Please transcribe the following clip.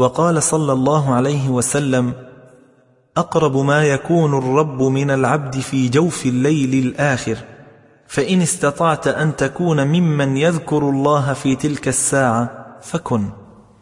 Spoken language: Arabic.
وقال صلى الله عليه وسلم أقرب ما يكون الرب من العبد في جوف الليل الآخر فإن استطعت أن تكون ممن يذكر الله في تلك الساعة فكن.